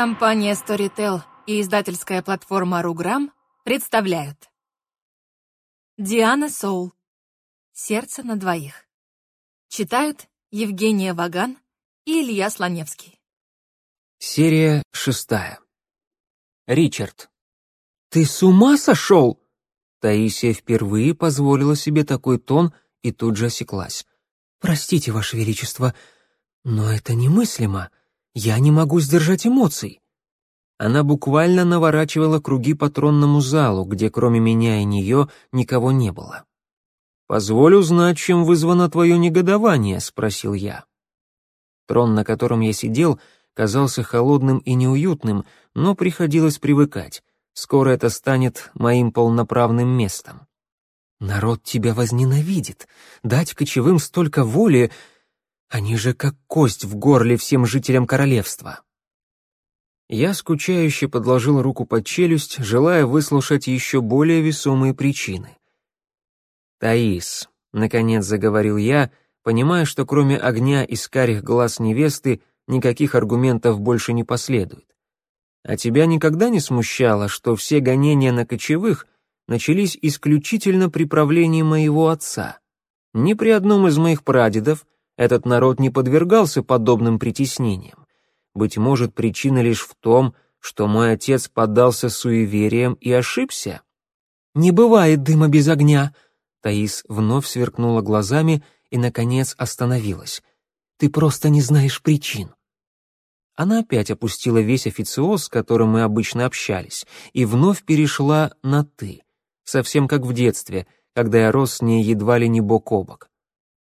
Компания Storytel и издательская платформа Руграм представляют Диана Соул «Сердце на двоих» Читают Евгения Ваган и Илья Слоневский Серия шестая Ричард «Ты с ума сошел?» Таисия впервые позволила себе такой тон и тут же осеклась. «Простите, Ваше Величество, но это немыслимо. Я не могу сдержать эмоций». Она буквально наворачивала круги по тронному залу, где кроме меня и нее никого не было. «Позволю знать, чем вызвано твое негодование?» — спросил я. Трон, на котором я сидел, казался холодным и неуютным, но приходилось привыкать. Скоро это станет моим полноправным местом. Народ тебя возненавидит. Дать кочевым столько воли... Они же как кость в горле всем жителям королевства. Я скучающе подложил руку под челюсть, желая выслушать еще более весомые причины. «Таис», — наконец заговорил я, понимая, что кроме огня из карих глаз невесты никаких аргументов больше не последует. «А тебя никогда не смущало, что все гонения на кочевых начались исключительно при правлении моего отца? Ни при одном из моих прадедов этот народ не подвергался подобным притеснениям. Быть может, причина лишь в том, что мой отец поддался суевериям и ошибся? «Не бывает дыма без огня!» Таис вновь сверкнула глазами и, наконец, остановилась. «Ты просто не знаешь причин». Она опять опустила весь официоз, с которым мы обычно общались, и вновь перешла на «ты», совсем как в детстве, когда я рос с ней едва ли не бок о бок.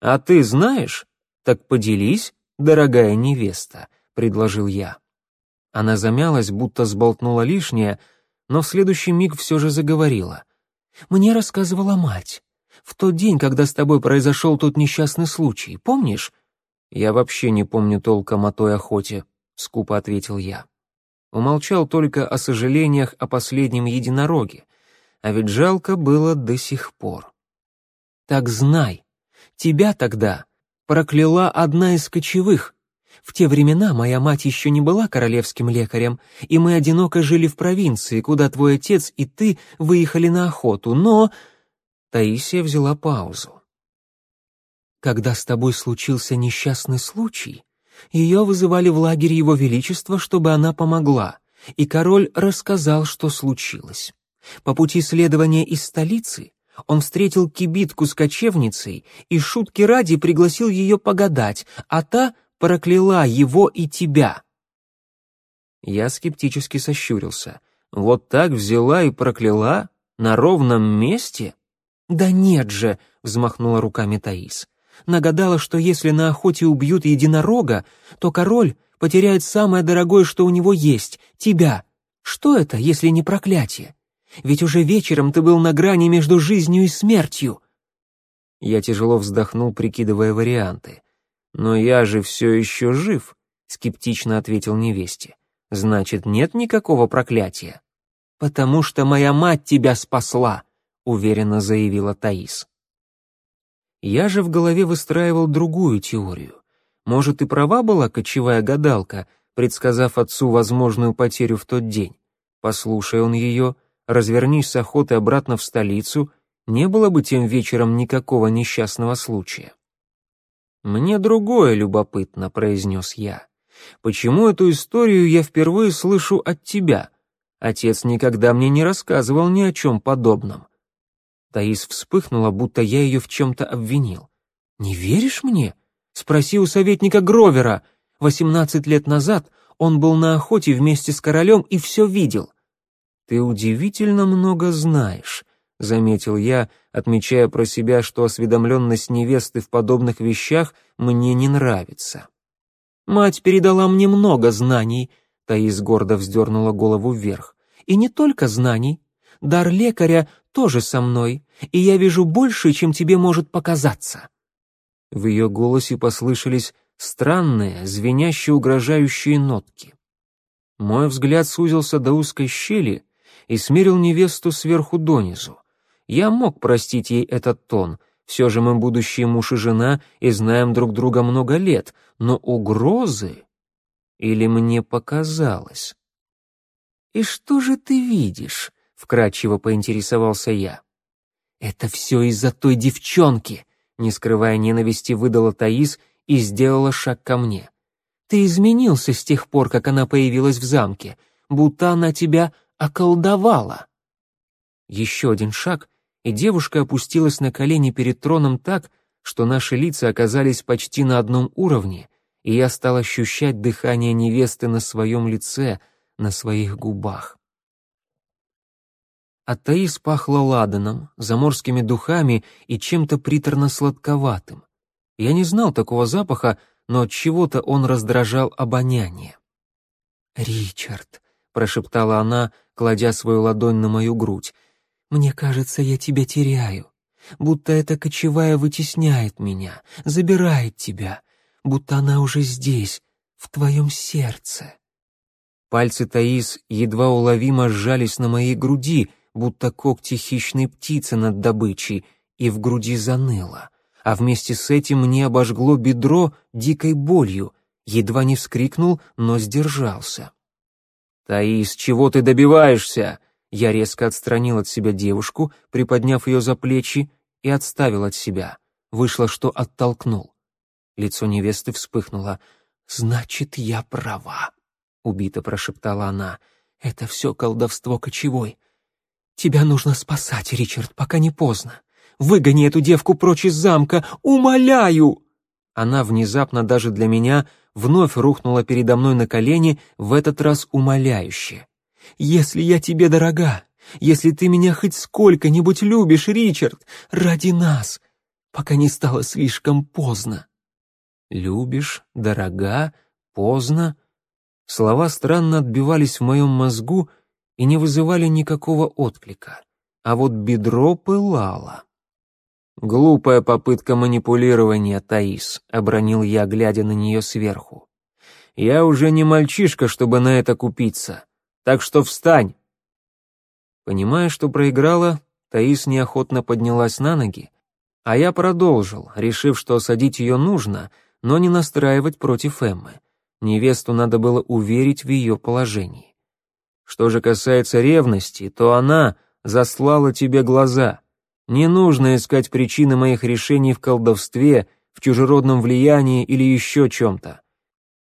«А ты знаешь? Так поделись, дорогая невеста», предложил я. Она замялась, будто сболтнула лишнее, но в следующий миг все же заговорила. «Мне рассказывала мать. В тот день, когда с тобой произошел тот несчастный случай, помнишь?» «Я вообще не помню толком о той охоте», — скупо ответил я. Умолчал только о сожалениях о последнем единороге, а ведь жалко было до сих пор. «Так знай, тебя тогда прокляла одна из кочевых», в те времена моя мать еще не была королевским лекарем, и мы одиноко жили в провинции, куда твой отец и ты выехали на охоту, но...» Таисия взяла паузу. «Когда с тобой случился несчастный случай, ее вызывали в лагерь его величества, чтобы она помогла, и король рассказал, что случилось. По пути следования из столицы он встретил кибитку с кочевницей и шутки ради пригласил ее погадать, а та прокляла его и тебя». Я скептически сощурился. «Вот так взяла и прокляла? На ровном месте?» «Да нет же!» — взмахнула руками Таис. «Нагадала, что если на охоте убьют единорога, то король потеряет самое дорогое, что у него есть — тебя. Что это, если не проклятие? Ведь уже вечером ты был на грани между жизнью и смертью». Я тяжело вздохнул, прикидывая варианты. «Но я же все еще жив», — скептично ответил невесте. «Значит, нет никакого проклятия». «Потому что моя мать тебя спасла», — уверенно заявила Таис. Я же в голове выстраивал другую теорию. Может, и права была кочевая гадалка, предсказав отцу возможную потерю в тот день. Послушай он ее, развернись с охоты обратно в столицу, не было бы тем вечером никакого несчастного случая. «Мне другое любопытно», — произнес я. «Почему эту историю я впервые слышу от тебя? Отец никогда мне не рассказывал ни о чем подобном». Таис вспыхнула, будто я ее в чем-то обвинил. «Не веришь мне? Спроси у советника Гровера. Восемнадцать лет назад он был на охоте вместе с королем и все видел». «Ты удивительно много знаешь», — заметил я, отмечая про себя, что осведомленность невесты в подобных вещах мне не нравится. «Мать передала мне много знаний», — Таис гордо вздернула голову вверх. «И не только знаний. Дар лекаря тоже со мной, и я вижу больше, чем тебе может показаться». В ее голосе послышались странные, звенящие угрожающие нотки. Мой взгляд сузился до узкой щели и смерил невесту сверху донизу. Я мог простить ей этот тон, все же мы будущие муж и жена и знаем друг друга много лет, но угрозы... Или мне показалось? «И что же ты видишь?» — вкратчиво поинтересовался я. «Это все из-за той девчонки», — не скрывая ненависти, выдала Таис и сделала шаг ко мне. «Ты изменился с тех пор, как она появилась в замке, будто она тебя околдовала». Еще один шаг, и девушка опустилась на колени перед троном так, что наши лица оказались почти на одном уровне, и я стал ощущать дыхание невесты на своем лице, на своих губах. От Таис пахло ладаном, заморскими духами и чем-то приторно-сладковатым. Я не знал такого запаха, но от чего-то он раздражал обоняние. «Ричард», — прошептала она, кладя свою ладонь на мою грудь, — «мне кажется, я тебя теряю, будто эта кочевая вытесняет меня, забирает тебя, будто она уже здесь, в твоем сердце». Пальцы Таис едва уловимо сжались на моей груди, будто когти хищной птицы над добычей, и в груди заныло. А вместе с этим мне обожгло бедро дикой болью, едва не вскрикнул, но сдержался. «Таис, чего ты добиваешься?» Я резко отстранил от себя девушку, приподняв ее за плечи, и отставил от себя. Вышло, что оттолкнул. Лицо невесты вспыхнуло. «Значит, я права», — убито прошептала она. «Это все колдовство кочевой. Тебя нужно спасать, Ричард, пока не поздно. Выгони эту девку прочь из замка, умоляю!» Она внезапно даже для меня вновь рухнула передо мной на колени, в этот раз умоляюще. «Если я тебе дорога, если ты меня хоть сколько-нибудь любишь, Ричард, ради нас, пока не стало слишком поздно». «Любишь, дорога, поздно?» Слова странно отбивались в моем мозгу и не вызывали никакого отклика, а вот бедро пылало. «Глупая попытка манипулирования, Таис», — обронил я, глядя на нее сверху. «Я уже не мальчишка, чтобы на это купиться, так что встань!» Понимая, что проиграла, Таис неохотно поднялась на ноги, а я продолжил, решив, что осадить ее нужно, но не настраивать против Эммы. Невесту надо было уверить в ее положении. Что же касается ревности, то она заслала тебе глаза. Не нужно искать причины моих решений в колдовстве, в чужеродном влиянии или еще чем-то.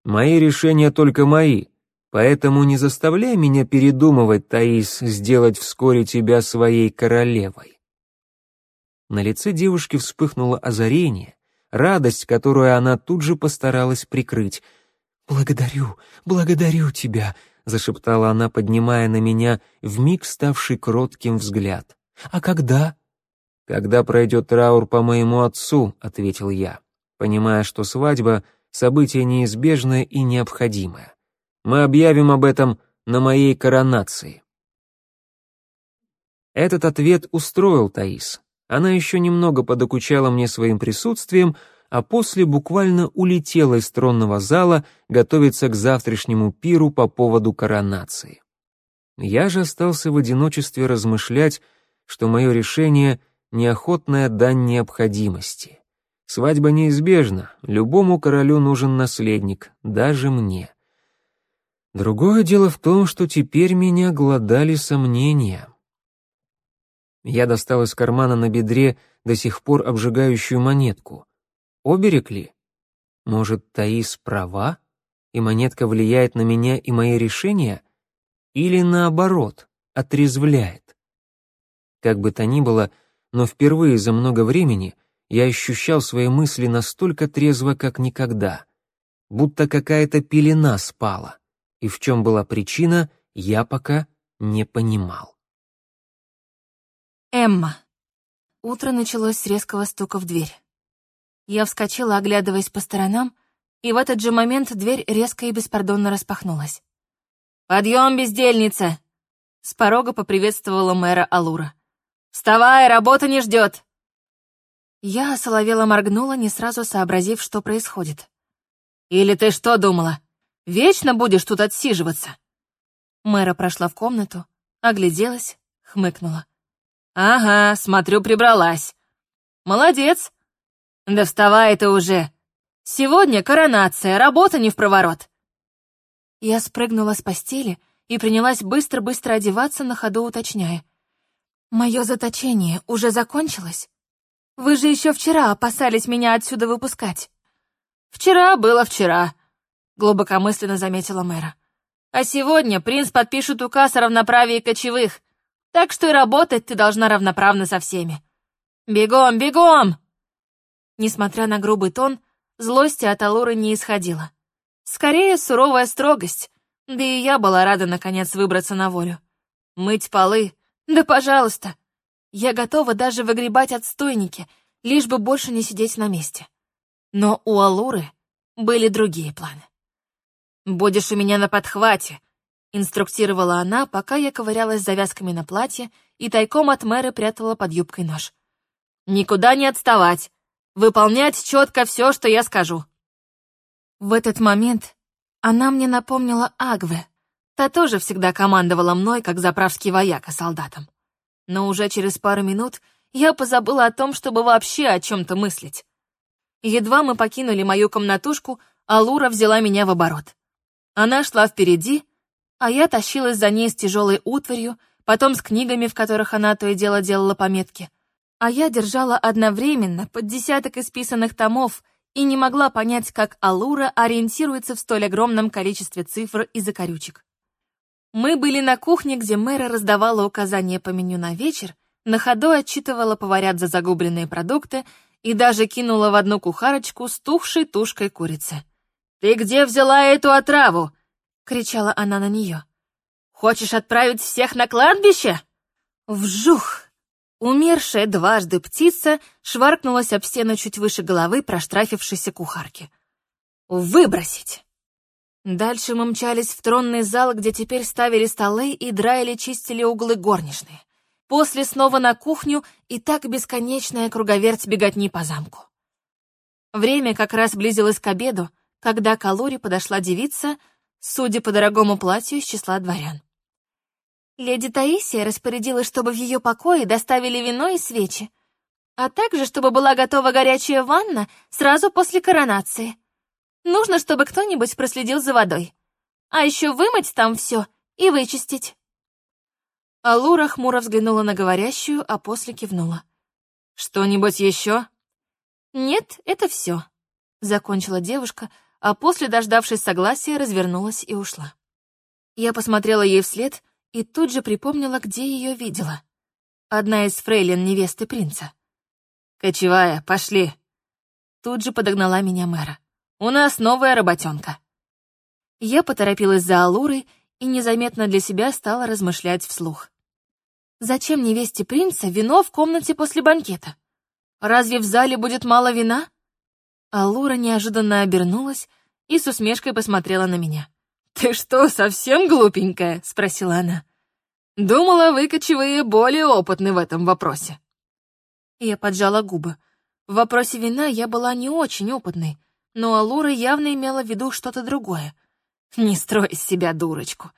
Мои решения только мои, поэтому не заставляй меня передумывать, Таис, сделать вскоре тебя своей королевой. На лице девушки вспыхнуло озарение, радость, которую она тут же постаралась прикрыть. «Благодарю, благодарю тебя», — зашептала она, поднимая на меня вмиг ставший кротким взгляд. «А когда?» «Когда пройдет траур по моему отцу», — ответил я, понимая, что свадьба — событие неизбежное и необходимое. Мы объявим об этом на моей коронации. Этот ответ устроил Таис. Она еще немного подокучала мне своим присутствием, а после буквально улетела из тронного зала готовиться к завтрашнему пиру по поводу коронации. Я же остался в одиночестве размышлять, что мое решение — неохотная дань необходимости. Свадьба неизбежна, любому королю нужен наследник, даже мне. Другое дело в том, что теперь меня глодали сомнения. Я достал из кармана на бедре до сих пор обжигающую монетку. Оберег ли? Может, Таис права, и монетка влияет на меня и мои решения? Или наоборот, отрезвляет? Как бы то ни было, но впервые за много времени я ощущал свои мысли настолько трезво, как никогда. Будто какая-то пелена спала. И в чем была причина, я пока не понимал. Эмма. Утро началось с резкого стука в дверь. Я вскочила, оглядываясь по сторонам, и в этот же момент дверь резко и беспардонно распахнулась. «Подъем, бездельница!» С порога поприветствовала мэра Алура. «Вставай, работа не ждет!» Я соловела моргнула, не сразу сообразив, что происходит. «Или ты что думала? Вечно будешь тут отсиживаться?» Мэра прошла в комнату, огляделась, хмыкнула. «Ага, смотрю, прибралась. Молодец, «Да вставай ты уже! Сегодня коронация, работа не в проворот!» Я спрыгнула с постели и принялась быстро-быстро одеваться, на ходу уточняя. «Мое заточение уже закончилось? Вы же еще вчера опасались меня отсюда выпускать». «Вчера было вчера», — глубокомысленно заметила мэра. «А сегодня принц подпишет указ о равноправии кочевых, так что и работать ты должна равноправно со всеми. Бегом, бегом!» Несмотря на грубый тон, злости от Алуры не исходило. Скорее, суровая строгость, да и я была рада, наконец, выбраться на волю. Мыть полы? Да пожалуйста. Я готова даже выгребать отстойники, лишь бы больше не сидеть на месте. Но у Алуры были другие планы. «Будешь у меня на подхвате», — инструктировала она, пока я ковырялась завязками на платье и тайком от мэра прятала под юбкой нож. «Никуда не отставать, выполнять четко все, что я скажу». В этот момент она мне напомнила Агве. Та тоже всегда командовала мной, как заправский вояка солдатом. Но уже через пару минут я позабыла о том, чтобы вообще о чем-то мыслить. Едва мы покинули мою комнатушку, Алура взяла меня в оборот. Она шла впереди, а я тащилась за ней с тяжелой утварью, потом с книгами, в которых она то и дело делала пометки. А я держала одновременно под десяток исписанных томов и не могла понять, как Алура ориентируется в столь огромном количестве цифр и закорючек. Мы были на кухне, где мэра раздавала указания по меню на вечер, на ходу отчитывала поварят за загубленные продукты и даже кинула в одну кухарочку с тухшей тушкой курицы. «Ты где взяла эту отраву?» — кричала она на нее. «Хочешь отправить всех на кладбище?» Вжух! Умершая дважды птица шваркнулась об стену чуть выше головы проштрафившейся кухарки. «Выбросить!» Дальше мы мчались в тронный зал, где теперь ставили столы и драили чистили углы горничные. После снова на кухню и так бесконечная круговерть беготни по замку. Время как раз близилось к обеду, когда к Алуре подошла девица, судя по дорогому платью, из числа дворян. Леди Таисия распорядилась, чтобы в ее покое доставили вино и свечи, а также, чтобы была готова горячая ванна сразу после коронации. Нужно, чтобы кто-нибудь проследил за водой. А еще вымыть там все и вычистить. Алура хмуро взглянула на говорящую, а после кивнула. «Что-нибудь еще?» «Нет, это все», — закончила девушка, а после, дождавшись согласия, развернулась и ушла. Я посмотрела ей вслед и тут же припомнила, где ее видела. Одна из фрейлин невесты принца. «Кочевая, пошли!» Тут же подогнала меня мэра. «У нас новая работенка». Я поторопилась за Алурой и незаметно для себя стала размышлять вслух. Зачем невесте принца вино в комнате после банкета? Разве в зале будет мало вина? А Лура неожиданно обернулась и с усмешкой посмотрела на меня. «Ты что, совсем глупенькая?» — спросила она. «Думала, вы, кочевые, более опытны в этом вопросе». Я поджала губы. В вопросе вина я была не очень опытной, но Алура явно имела в виду что-то другое. «Не строй из себя дурочку.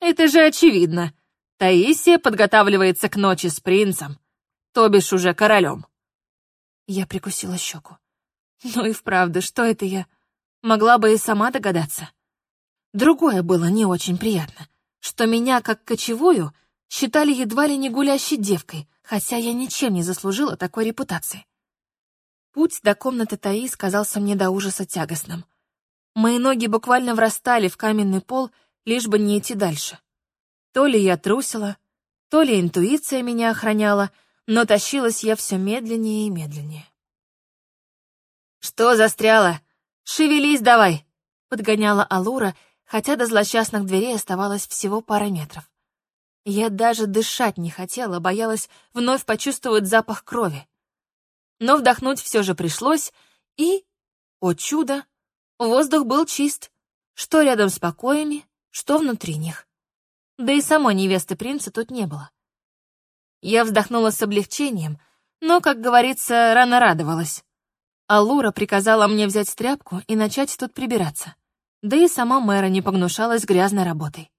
Это же очевидно. Таисия подготавливается к ночи с принцем, то бишь уже королем. Я прикусила щеку. Ну и вправду, что это я? Могла бы и сама догадаться. Другое было не очень приятно, что меня, как кочевую, считали едва ли не гулящей девкой, хотя я ничем не заслужила такой репутации. Путь до комнаты Таис казался мне до ужаса тягостным. Мои ноги буквально врастали в каменный пол, лишь бы не идти дальше. То ли я трусила, то ли интуиция меня охраняла, но тащилась я все медленнее и медленнее. «Что застряло? Шевелись давай!» — подгоняла Алура, хотя до злосчастных дверей оставалось всего пара метров. Я даже дышать не хотела, боялась вновь почувствовать запах крови. Но вдохнуть все же пришлось, и, о чудо, воздух был чист, что рядом с покоями, что внутри них да и самой невесты принца тут не было. Я вздохнула с облегчением, но, как говорится, рано радовалась. Алура приказала мне взять тряпку и начать тут прибираться. Да и сама мэра не погнушалась грязной работой.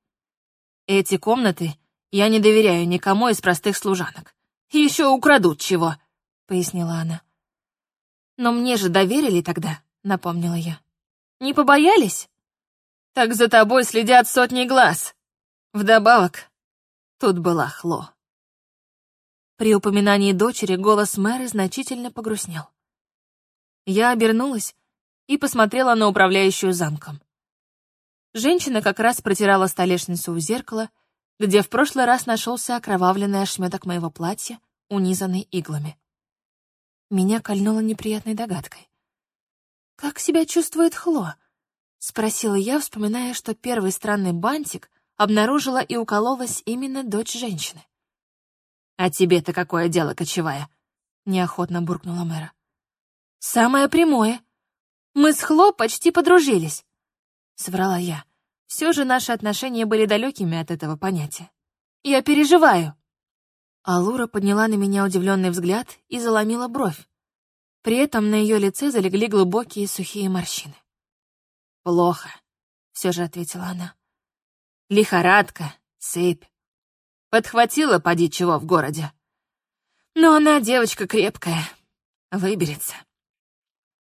Эти комнаты я не доверяю никому из простых служанок. Еще украдут чего, — пояснила она. Но мне же доверили тогда, — напомнила я. Не побоялись? Так за тобой следят сотни глаз, Вдобавок, тут была Хло. При упоминании дочери голос Мэры значительно погрустнел. Я обернулась и посмотрела на управляющую замком. Женщина как раз протирала столешницу у зеркала, где в прошлый раз нашелся окровавленный ошметок моего платья, унизанный иглами. Меня кольнуло неприятной догадкой. «Как себя чувствует Хло?» — спросила я, вспоминая, что первый странный бантик обнаружила и укололась именно дочь женщины. «А тебе-то какое дело, кочевая?» — неохотно буркнула мэра. «Самое прямое. Мы с Хло почти подружились», — соврала я. Все же наши отношения были далекими от этого понятия. «Я переживаю». Алура подняла на меня удивленный взгляд и заломила бровь. При этом на ее лице залегли глубокие сухие морщины. «Плохо», — все же ответила она. «Лихорадка, сыпь. Подхватила, поди чего, в городе. Но она девочка крепкая, выберется».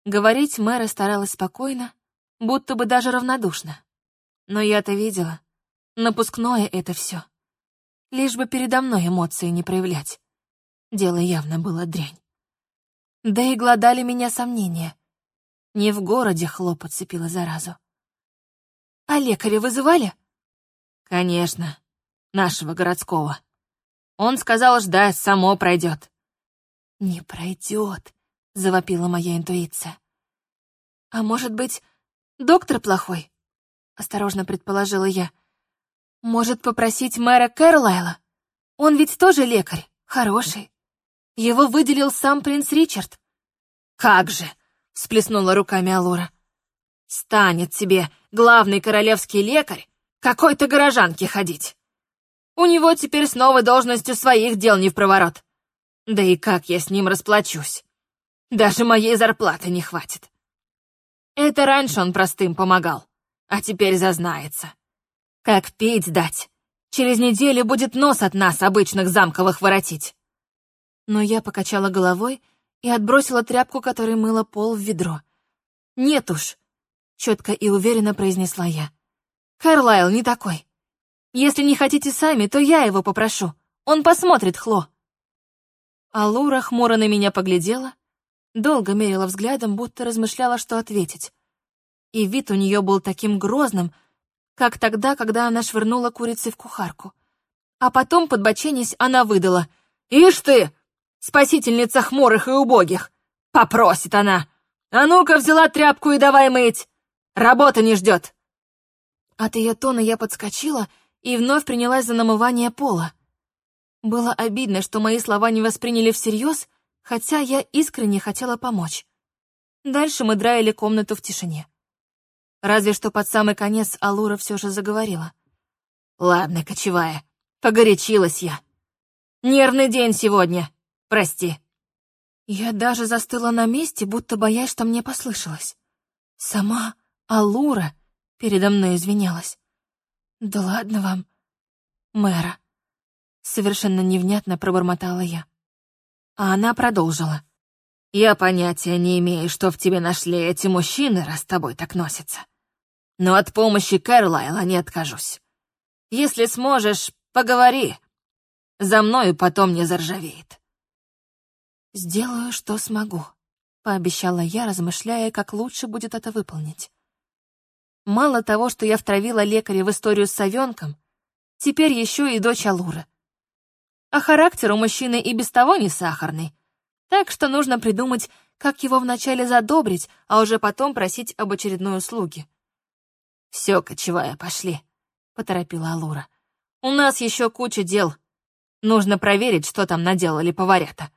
Говорить мэра старалась спокойно, будто бы даже равнодушно. Но я-то видела. Напускное это все. Лишь бы передо мной эмоции не проявлять. Дело явно было дрянь. Да и гладали меня сомнения. Не в городе хлопот цепила заразу. А лекаря вызывали? Конечно, нашего городского. Он сказал ждать, само пройдет. Не пройдет, завопила моя интуиция. А может быть, доктор плохой? Осторожно предположила я. Может, попросить мэра Кэрлайла? Он ведь тоже лекарь, хороший. Его выделил сам принц Ричард. «Как же!» — всплеснула руками Алура. «Станет тебе главный королевский лекарь какой-то горожанке ходить. У него теперь с новой должностью своих дел не в проворот. Да и как я с ним расплачусь? Даже моей зарплаты не хватит. Это раньше он простым помогал, а теперь зазнается. Как пить дать? Через неделю будет нос от нас, обычных замковых, воротить но я покачала головой и отбросила тряпку, которой мыла пол в ведро. «Нет уж», — четко и уверенно произнесла я. «Карлайл не такой. Если не хотите сами, то я его попрошу. Он посмотрит, Хло». А Лура хмуро на меня поглядела, долго мерила взглядом, будто размышляла, что ответить. И вид у нее был таким грозным, как тогда, когда она швырнула курицей в кухарку. А потом, подбоченясь, она выдала. «Ишь ты! спасительница хмурых и убогих. Попросит она. А ну-ка взяла тряпку и давай мыть. Работа не ждет. От ее тона я подскочила и вновь принялась за намывание пола. Было обидно, что мои слова не восприняли всерьез, хотя я искренне хотела помочь. Дальше мы драили комнату в тишине. Разве что под самый конец Алура все же заговорила. «Ладно, кочевая, погорячилась я. Нервный день сегодня. Прости». Я даже застыла на месте, будто боясь, что мне послышалось. Сама Алура передо мной извинялась. «Да ладно вам, мэра», — совершенно невнятно пробормотала я. А она продолжила. «Я понятия не имею, что в тебе нашли эти мужчины, раз с тобой так носятся. Но от помощи Кэрлайла не откажусь. Если сможешь, поговори. За мною потом не заржавеет». «Сделаю, что смогу», — пообещала я, размышляя, как лучше будет это выполнить. Мало того, что я втравила лекаря в историю с совенком, теперь еще и дочь Алуры. А характер у мужчины и без того не сахарный, так что нужно придумать, как его вначале задобрить, а уже потом просить об очередной услуге. «Все, кочевая, пошли», — поторопила Алура. «У нас еще куча дел. Нужно проверить, что там наделали поварята».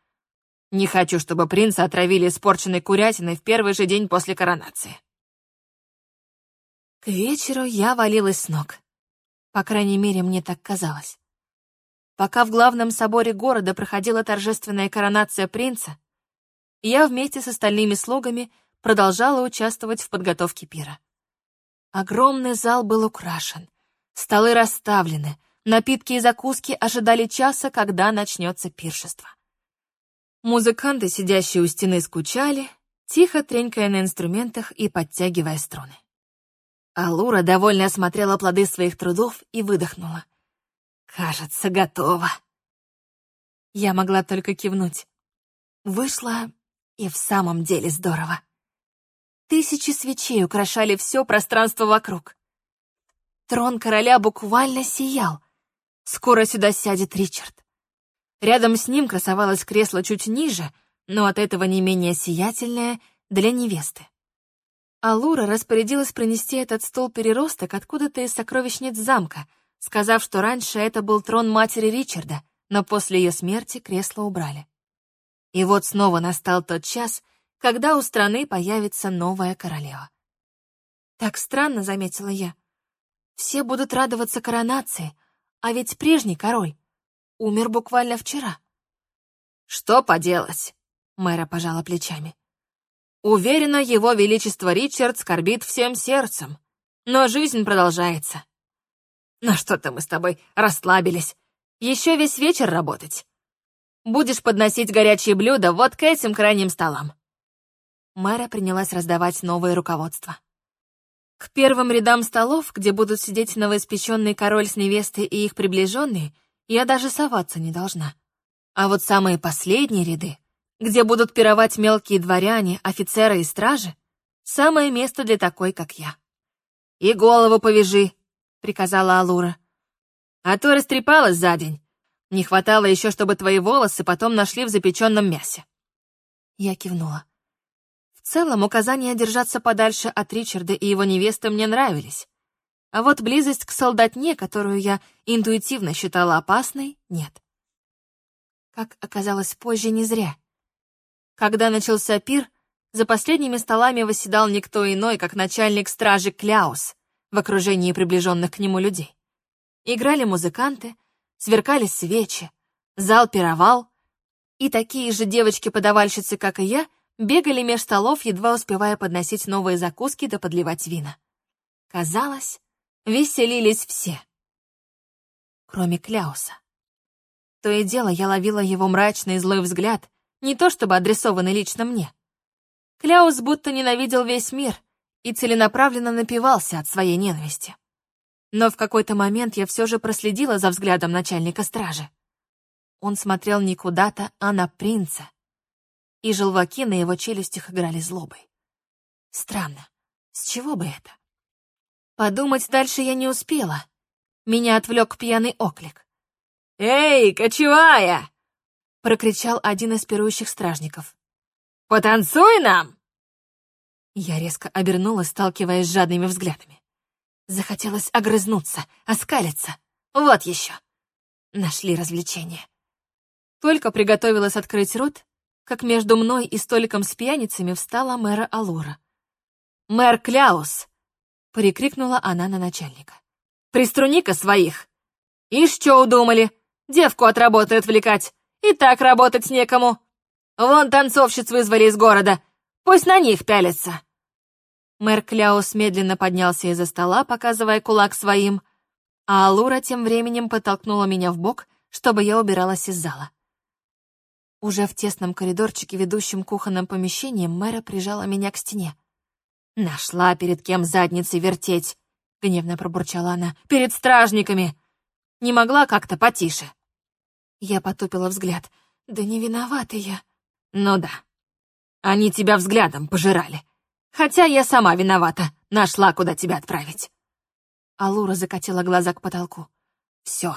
Не хочу, чтобы принца отравили испорченной курятиной в первый же день после коронации. К вечеру я валилась с ног. По крайней мере, мне так казалось. Пока в главном соборе города проходила торжественная коронация принца, я вместе с остальными слугами продолжала участвовать в подготовке пира. Огромный зал был украшен, столы расставлены, напитки и закуски ожидали часа, когда начнется пиршество. Музыканты, сидящие у стены, скучали, тихо тренькая на инструментах и подтягивая струны. Алура довольно осмотрела плоды своих трудов и выдохнула. Кажется, готово. Я могла только кивнуть. Вышло и в самом деле здорово. Тысячи свечей украшали все пространство вокруг. Трон короля буквально сиял. Скоро сюда сядет Ричард. Рядом с ним красовалось кресло чуть ниже, но от этого не менее сиятельное для невесты. Алура распорядилась принести этот стол-переросток откуда-то из сокровищниц замка, сказав, что раньше это был трон матери Ричарда, но после ее смерти кресло убрали. И вот снова настал тот час, когда у страны появится новая королева. Так странно, заметила я. Все будут радоваться коронации, а ведь прежний король умер буквально вчера. Что поделать? Мэра пожала плечами. Уверена, его величество Ричард скорбит всем сердцем, но жизнь продолжается. Ну что-то мы с тобой расслабились. Еще весь вечер работать. Будешь подносить горячие блюда вот к этим крайним столам. Мэра принялась раздавать новые руководства. К первым рядам столов, где будут сидеть новоиспеченный король с невестой и их приближенные, я даже соваться не должна. А вот самые последние ряды, где будут пировать мелкие дворяне, офицеры и стражи, самое место для такой, как я. «И голову повяжи», — приказала Алура. «А то растрепалась за день. Не хватало еще, чтобы твои волосы потом нашли в запеченном мясе». Я кивнула. В целом, указания держаться подальше от Ричарда и его невесты мне нравились. А вот близость к солдатне, которую я интуитивно считала опасной, нет. Как оказалось позже, не зря. Когда начался пир, за последними столами восседал никто иной, как начальник стражи Кляус в окружении приближенных к нему людей. Играли музыканты, сверкали свечи, зал пировал, и такие же девочки-подавальщицы, как и я, бегали меж столов, едва успевая подносить новые закуски да подливать вина. Казалось, веселились все, кроме Кляуса. То и дело я ловила его мрачный злой взгляд, не то чтобы адресованный лично мне. Кляус будто ненавидел весь мир и целенаправленно напивался от своей ненависти. Но в какой-то момент я все же проследила за взглядом начальника стражи. Он смотрел не куда-то, а на принца. И желваки на его челюстях играли злобой. Странно, с чего бы это? Подумать дальше я не успела. Меня отвлек пьяный оклик. «Эй, кочевая!» — прокричал один из пирующих стражников. «Потанцуй нам!» Я резко обернулась, сталкиваясь с жадными взглядами. Захотелось огрызнуться, оскалиться. Вот еще. Нашли развлечение. Только приготовилась открыть рот, как между мной и столиком с пьяницами встала мэра Алура. «Мэр Кляус!» — прикрикнула она на начальника. «Приструни-ка своих! Ишь, что удумали? Девку от работы отвлекать! И так работать некому! Вон танцовщиц вызвали из города, пусть на них пялятся!» Мэр Кляус медленно поднялся из-за стола, показывая кулак своим, а Алура тем временем подтолкнула меня в бок, чтобы я убиралась из зала. Уже в тесном коридорчике, ведущем кухонным помещениям, мэра прижала меня к стене. «Нашла перед кем задницей вертеть!» — гневно пробурчала она. «Перед стражниками! Не могла как-то потише!» Я потупила взгляд. «Да не виновата я!» «Ну да. Они тебя взглядом пожирали. Хотя я сама виновата, нашла, куда тебя отправить. Алура закатила глаза к потолку. Все,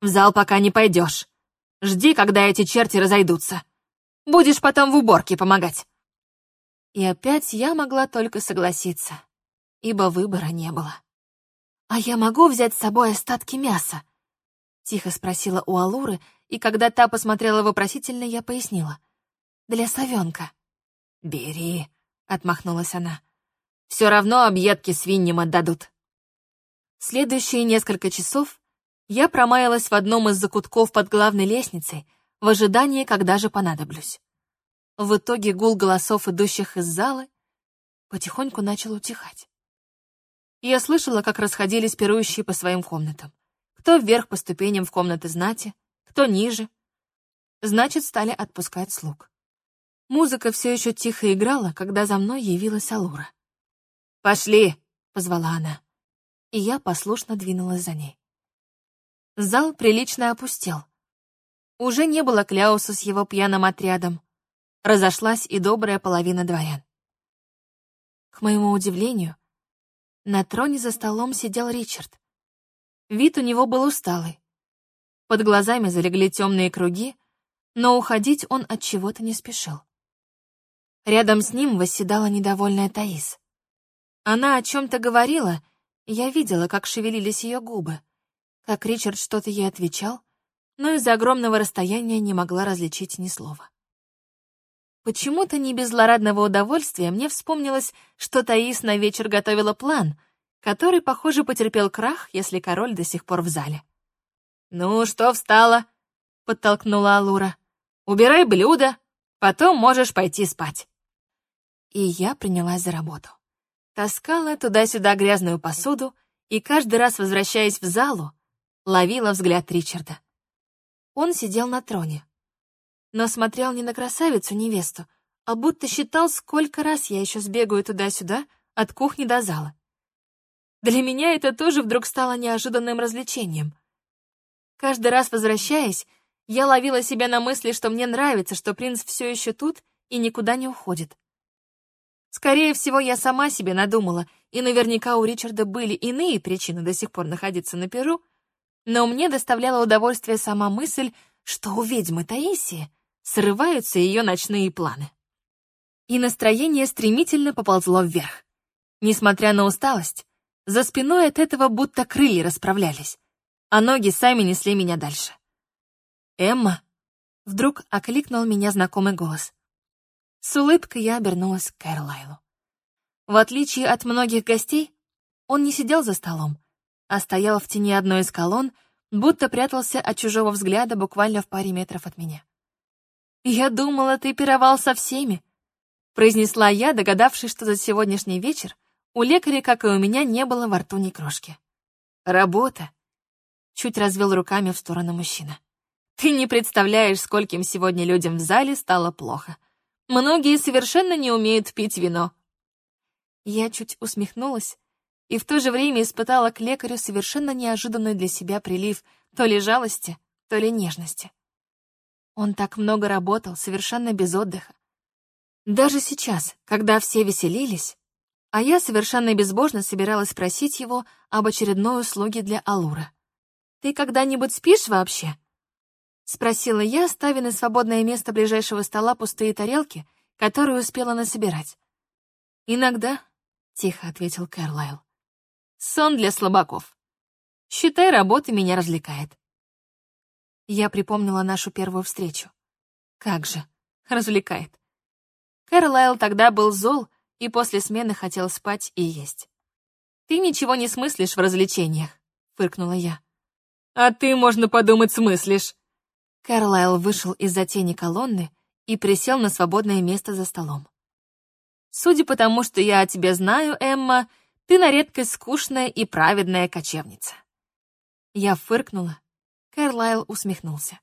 в зал пока не пойдешь. Жди, когда эти черти разойдутся. Будешь потом в уборке помогать. И опять я могла только согласиться, ибо выбора не было. «А я могу взять с собой остатки мяса?» Тихо спросила у Алуры, и когда та посмотрела вопросительно, я пояснила. «Для совенка». «Бери», отмахнулась она. Все равно объедки свиньям отдадут. Следующие несколько часов я промаялась в одном из закутков под главной лестницей в ожидании, когда же понадоблюсь. В итоге гул голосов, идущих из зала, потихоньку начал утихать. Я слышала, как расходились пирующие по своим комнатам. Кто вверх по ступеням в комнаты знати, кто ниже. Значит, стали отпускать слуг. Музыка все еще тихо играла, когда за мной явилась Алура. «Пошли!» — позвала она. И я послушно двинулась за ней. Зал прилично опустел. Уже не было Кляуса с его пьяным отрядом. Разошлась и добрая половина дворян. К моему удивлению, на троне за столом сидел Ричард. Вид у него был усталый. Под глазами залегли темные круги, но уходить он от чего-то не спешил. Рядом с ним восседала недовольная Таис. Она о чем-то говорила, я видела, как шевелились ее губы, как Ричард что-то ей отвечал, но из-за огромного расстояния не могла различить ни слова. Почему-то не без злорадного удовольствия мне вспомнилось, что Таис на вечер готовила план, который, похоже, потерпел крах, если король до сих пор в зале. «Ну, что встала?» — подтолкнула Алура. «Убирай блюдо, потом можешь пойти спать». И я принялась за работу. Таскала туда-сюда грязную посуду и каждый раз, возвращаясь в залу, ловила взгляд Ричарда. Он сидел на троне, но смотрел не на красавицу-невесту, а будто считал, сколько раз я еще сбегаю туда-сюда, от кухни до зала. Для меня это тоже вдруг стало неожиданным развлечением. Каждый раз возвращаясь, я ловила себя на мысли, что мне нравится, что принц все еще тут и никуда не уходит. Скорее всего, я сама себе надумала, и наверняка у Ричарда были иные причины до сих пор находиться на Перу, но мне доставляла удовольствие сама мысль, что у ведьмы Таисии срываются ее ночные планы. И настроение стремительно поползло вверх. Несмотря на усталость, за спиной от этого будто крылья расправлялись, а ноги сами несли меня дальше. «Эмма!» — вдруг окликнул меня знакомый голос. С улыбкой я обернулась к Кэрлайлу. В отличие от многих гостей, он не сидел за столом, а стоял в тени одной из колонн, будто прятался от чужого взгляда буквально в паре метров от меня. «Я думала, ты пировал со всеми», — произнесла я, догадавшись, что за сегодняшний вечер у лекаря, как и у меня, не было во рту ни крошки. «Работа», — чуть развел руками в сторону мужчина. «Ты не представляешь, скольким сегодня людям в зале стало плохо. Многие совершенно не умеют пить вино». Я чуть усмехнулась, и в то же время испытала к лекарю совершенно неожиданный для себя прилив то ли жалости, то ли нежности. Он так много работал, совершенно без отдыха. Даже сейчас, когда все веселились, а я совершенно безбожно собиралась спросить его об очередной услуге для Алура. «Ты когда-нибудь спишь вообще?» Спросила я, ставя на свободное место ближайшего стола пустые тарелки, которые успела насобирать. «Иногда», — тихо ответил Кэрлайл. Сон для слабаков. Считай, работа меня развлекает. Я припомнила нашу первую встречу. Как же, развлекает. Кэрлайл тогда был зол и после смены хотел спать и есть. «Ты ничего не смыслишь в развлечениях», — фыркнула я. «А ты, можно подумать, смыслишь». Кэрлайл вышел из-за тени колонны и присел на свободное место за столом. «Судя по тому, что я о тебе знаю, Эмма, — ты на редкость скучная и праведная кочевница». Я фыркнула. Кэрлайл усмехнулся.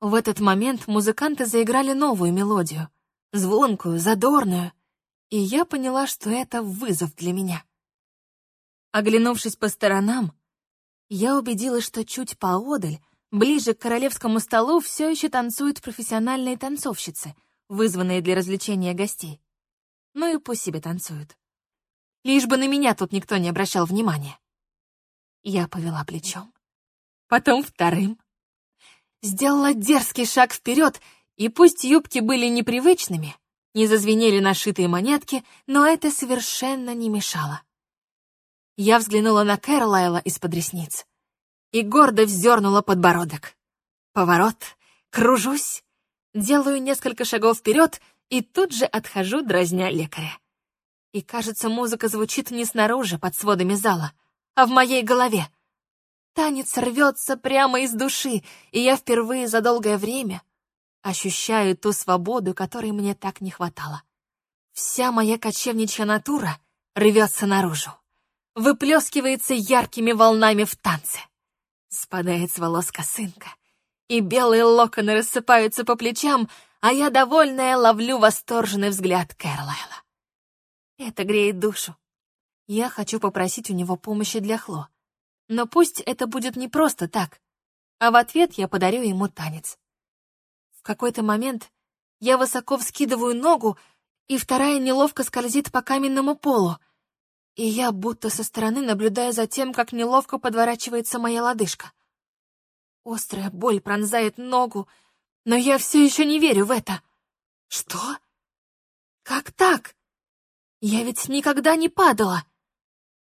В этот момент музыканты заиграли новую мелодию, звонкую, задорную, и я поняла, что это вызов для меня. Оглянувшись по сторонам, я убедилась, что чуть поодаль, ближе к королевскому столу, все еще танцуют профессиональные танцовщицы, вызванные для развлечения гостей. Ну и пусть себе танцуют лишь бы на меня тут никто не обращал внимания. Я повела плечом, потом вторым. Сделала дерзкий шаг вперед, и пусть юбки были непривычными, не зазвенели нашитые монетки, но это совершенно не мешало. Я взглянула на Кэролайла из-под ресниц и гордо вздернула подбородок. Поворот, кружусь, делаю несколько шагов вперед и тут же отхожу, дразня лекаря. И, кажется, музыка звучит не снаружи, под сводами зала, а в моей голове. Танец рвется прямо из души, и я впервые за долгое время ощущаю ту свободу, которой мне так не хватало. Вся моя кочевничья натура рвется наружу, выплескивается яркими волнами в танце. Спадает с волос косынка, и белые локоны рассыпаются по плечам, а я, довольная, ловлю восторженный взгляд Кэрлайла. Это греет душу. Я хочу попросить у него помощи для Хло. Но пусть это будет не просто так, а в ответ я подарю ему танец. В какой-то момент я высоко вскидываю ногу, и вторая неловко скользит по каменному полу, и я будто со стороны наблюдаю за тем, как неловко подворачивается моя лодыжка. Острая боль пронзает ногу, но я все еще не верю в это. Что? Как так? Я ведь никогда не падала.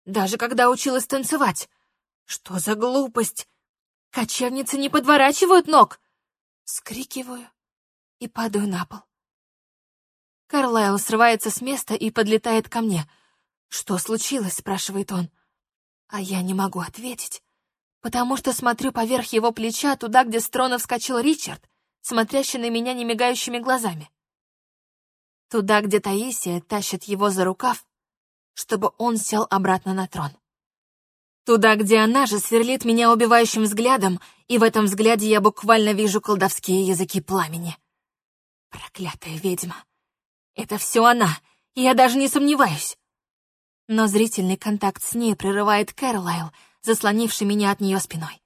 Даже когда училась танцевать. Что за глупость? Кочевницы не подворачивают ног. Скрикиваю и падаю на пол. Карлайл срывается с места и подлетает ко мне. «Что случилось?» — спрашивает он. А я не могу ответить, потому что смотрю поверх его плеча туда, где с трона вскочил Ричард, смотрящий на меня немигающими глазами. Туда, где Таисия тащит его за рукав, чтобы он сел обратно на трон. Туда, где она же сверлит меня убивающим взглядом, и в этом взгляде я буквально вижу колдовские языки пламени. Проклятая ведьма. Это все она, и я даже не сомневаюсь. Но зрительный контакт с ней прерывает Кэролайл, заслонивший меня от нее спиной.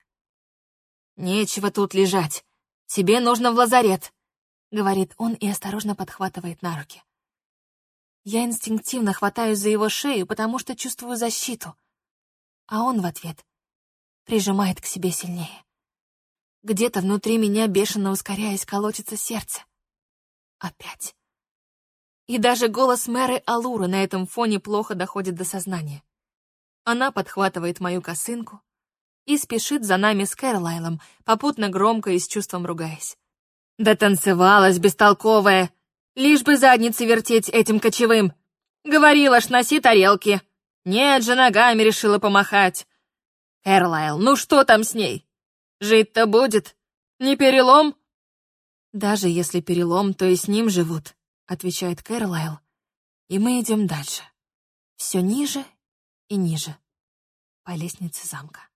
«Нечего тут лежать. Тебе нужно в лазарет», — говорит он и осторожно подхватывает на руки. Я инстинктивно хватаюсь за его шею, потому что чувствую защиту, а он в ответ прижимает к себе сильнее. Где-то внутри меня, бешено ускоряясь, колотится сердце. Опять. И даже голос мэры Алуры на этом фоне плохо доходит до сознания. Она подхватывает мою косынку и спешит за нами с Кэролайлом, попутно громко и с чувством ругаясь. «Да танцевалась, бестолковая! Лишь бы задницы вертеть этим кочевым! Говорила ж, носи тарелки! Нет же, ногами решила помахать! Кэрлайл, ну что там с ней? Жить-то будет? Не перелом?» «Даже если перелом, то и с ним живут», — отвечает Кэролайл. И мы идем дальше. Все ниже и ниже по лестнице замка.